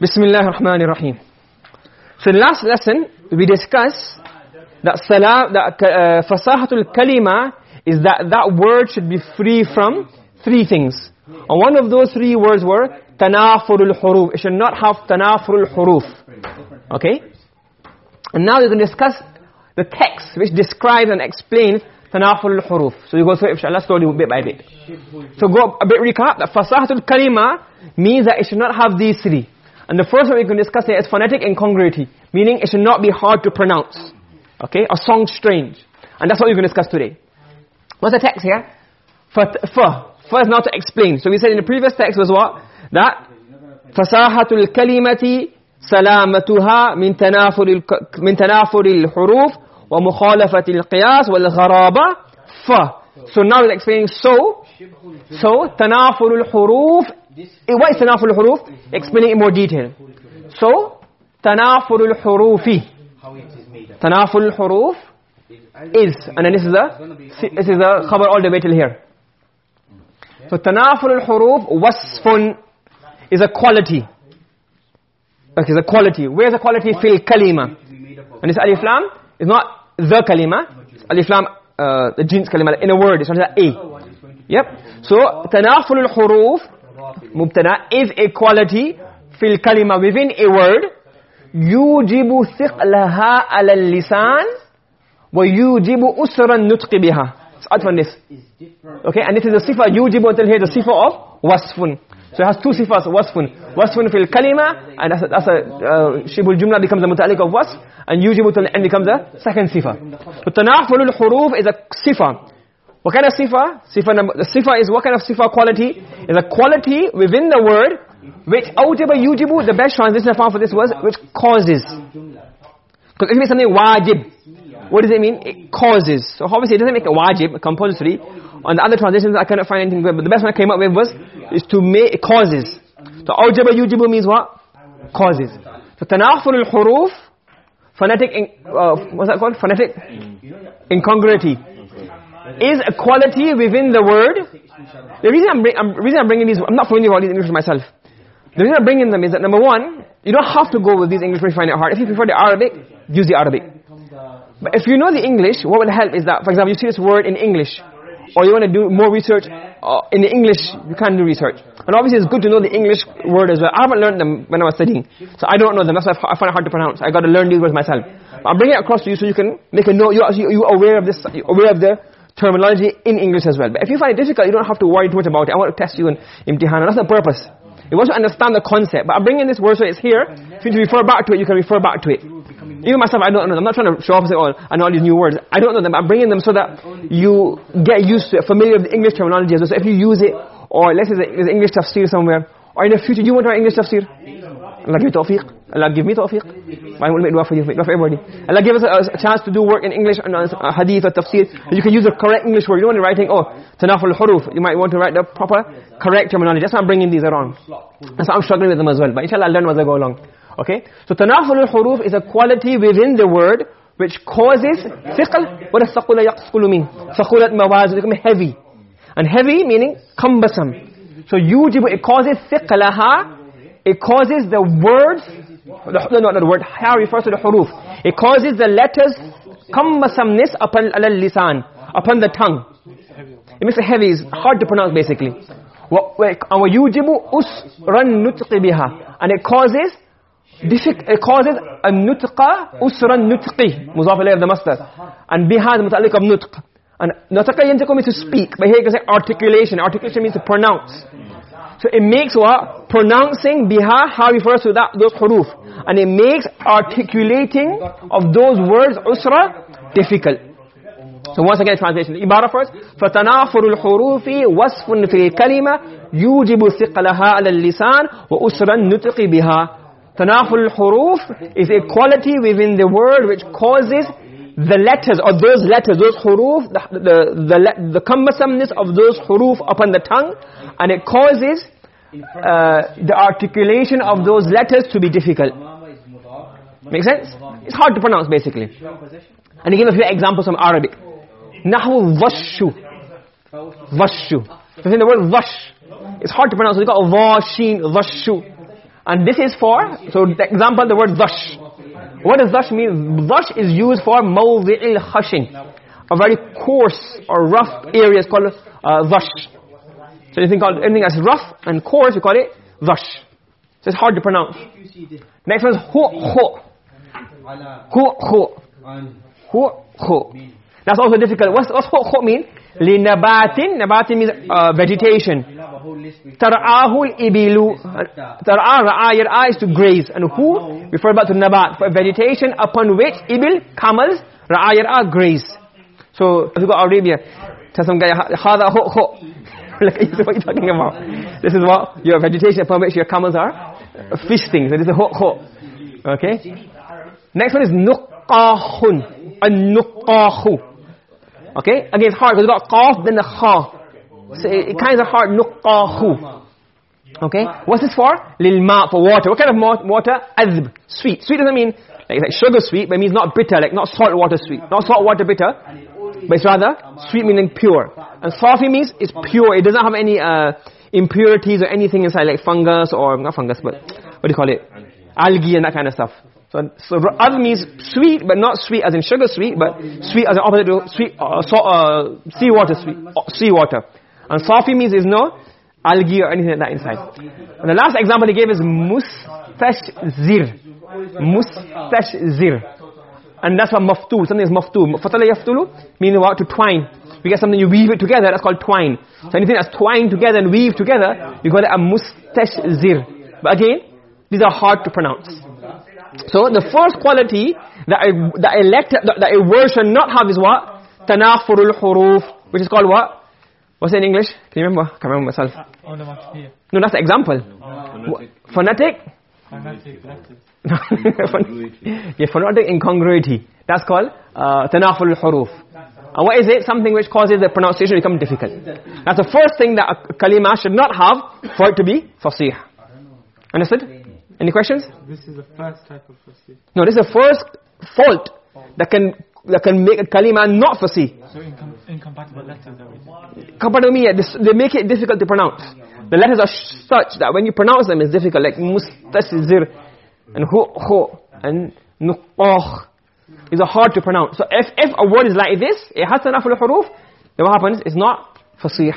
Bismillah ar-Rahman ar-Rahim. So in the last lesson, we discussed that salam, that uh, fasahatul kalima is that that word should be free from three things. And one of those three words were tanafurul huruf. It should not have tanafurul huruf. Okay? And now we're going to discuss the text which describes and explains tanafurul huruf. So we go through inshallah, slowly bit by bit. So go a bit recap. That fasahatul kalima means that it should not have these three. And the first one we're going to discuss is phonetic incongruity, meaning it should not be hard to pronounce. Okay? Or sound strange. And that's what we're going to discuss today. What's the text here? First now to explain. So we said in the previous text was what? That fasahatul kalimati salamatuha min tanafur min tanafur al-huruf wa al-qiyas wal gharaba fa. So now we're explaining so so tanafur al-huruf what is tanafur al-huruf? Explaining in more detail. So tanafur al-hurufi tanafur al-huruf is and then this is the this is the khabar all the way till here so tanafur al-huruf wasfun is a quality okay is a quality where is the quality fil kalima and this alif lam is not the kalima alif lam uh, the jins kalima in a word it's not a yep so tanafur al-huruf mubtada is a quality fil kalima within a word yujibu thiqlaha ala al-lisan وَيُوجِبُ أُسْرًا نُطْقِ بِهَا It's out from this. Okay, and this is the sifa yujibu until here, the sifa of wasfun. So it has two sifas, wasfun. Wasfun fil kalima, and that's a, that's a uh, shibul jumla becomes a mutalik of wasf, and yujibu the end becomes a second sifa. But tanafurul huruf is a sifa. What kind of sifa? Sifa the sifa is what kind of sifa quality? Is a quality within the word, which awjaba yujibu, the best translation I found for this was, which causes. Because if it's something wajib, what does it mean? It causes. So obviously it doesn't make it wajib, compulsory. On the other translations I cannot find anything good, but the best one I came up with was, is to make, causes. So awjaba yujibu means what? Causes. So tanafur al-huruf, phonetic, uh, what's that called? Phonetic incongruity. Is a quality within the word. The reason I'm, bring, I'm, reason I'm bringing these, I'm not familiar with all these English myself. The reason I'm bringing them is that number one, you don't have to go with these English if you find it hard. If you prefer the Arabic, use the Arabic. But if you know the English, what will help is that, for example, you see this word in English, or you want to do more research uh, in the English, you can do research. And obviously it's good to know the English word as well. I haven't learned them when I was studying, so I don't know them. That's why I find it hard to pronounce. I got to learn these words myself. But I'm bringing it across to you so you can make a note. You are you aware of this, aware of the terminology in English as well. But if you find it difficult, you don't have to worry too much about it. I want to test you in imtihan. That's the purpose. You want to understand the concept. But I'm bringing this word so it's here. If you refer back to it, you can refer back to it. Even myself, I don't know them. I'm not trying to show off and say, oh, I know all these new words. I don't know them. I'm bringing them so that you get used to it, familiar with the English terminology as well. So if you use it, or let's say there's English tafsir somewhere, or in the future, you want to English tafsir? Allah give tawfiq. Allah give me tawfiq. I will make dua for you, make dua for everybody. Allah give us a, a chance to do work in English, and uh, hadith or tafsir. You can use the correct English word. You don't want to writing, oh, tanafur huruf. You might want to write the proper, correct terminology. That's why I'm bringing these around. That's why I'm struggling with them as well. But inshallah, I'll learn as I go along. Okay? So tanafur al-huruf is a quality within the word which causes thiql. What is does thaqula yathqulu mean? Thaqulat mawazin, become heavy. And heavy meaning cumbersome. So yujibu, it causes thiqlaha. It causes the words, no, not the word, ha refers to the huruf. It causes the letters cumbersomeness upon al-lisan, upon the tongue. It makes it heavy, it's hard to pronounce basically. And it causes it causes a nutqa usran nutqi mudaf ilayh of the master and biha the mutaliq of nutq and nutqa yantiqu means to speak but here you can say articulation articulation means to pronounce so it makes what pronouncing biha how refers to that those huruf and it makes articulating of those words usra difficult so once again translation ibara first فتنافر الحروف وصف في الكلمة يوجب ثقلها على اللسان واسرا النطق بها Tanafur huruf is a quality within the word which causes the letters or those letters, those huruf, the, the, the, the cumbersomeness of those huruf upon the tongue and it causes uh, the articulation of those letters to be difficult. Make sense? It's hard to pronounce basically. And he gave a few examples from Arabic. Nahu vashu. Vashu. So in the word vash, it's hard to pronounce. So you got a va, sheen, vashu. And this is for, so the example, the word dhash. What does dhash mean? Dhash is used for mawdi'il khashin. A very coarse or rough area is called uh. So anything called, anything that's rough and coarse, we call it dhash. So it's hard to pronounce. Next one is hu, hu. Hu, hu. Hu, hu. That's also difficult. What's, what's hu, hu mean? Linabatin. Nabatin means uh, vegetation. Tar'ahu ibilu. Tar'a, ra'a, yar'a is to graze. And who? Refer back to nabat. For vegetation upon which ibil, camels, ra'a, yar'a, graze. So, if you go Arabia, tell some guy, hada hu, hu. like, what are you talking about? This is what your vegetation upon which your camels are feasting. So this is hu, hu. Okay? Next one is. A nuqahu. Okay? Again, it's hard because you got qaf, then the kha. So it, it kind of hard. Nuqahu. Okay? What's this for? Lil ma, for water. What kind of water? Azb. Sweet. Sweet doesn't mean like, like sugar sweet, but it means not bitter, like not salt water sweet. Not salt water bitter, but it's rather sweet meaning pure. And safi means it's pure. It doesn't have any uh, impurities or anything inside, like fungus or, not fungus, but what do you call it? Algae and that kind of stuff. So, so other means sweet, but not sweet as in sugar sweet, but sweet as an opposite to sweet, uh, so, uh, seawater sweet, uh, seawater. And safi means is no algae or anything like that inside. And the last example he gave is mustashzir. Mustashzir. And that's what maftul, something is maftul. Fatala yaftulu, meaning what? To twine. We get something, you weave it together, that's called twine. So anything that's twined together and weave together, you call it a mustashzir. But again, these are hard to pronounce. So the first quality that a, that a, letter, that a word should not have is what? Tanafurul huruf, which is called what? What's it in English? Can you remember? I can't remember myself. No, that's the example. Phonetic? Phonetic letters. yeah, phonetic incongruity. That's called uh, tanafurul huruf. And what is it? Something which causes the pronunciation to become difficult. That's the first thing that a kalima should not have for it to be fasih. Understood? Any questions? This is the first type of fasih. No, this is the first fault that can that can make a kalima not fasih. So incom incompatible letters that we do. Compared to this, they make it difficult to pronounce. The letters are such that when you pronounce them, it's difficult. Like mustashzir and hu, hu and nuqah. These are hard to pronounce. So if, if a word is like this, it has enough huruf, then what happens? It's not fasih.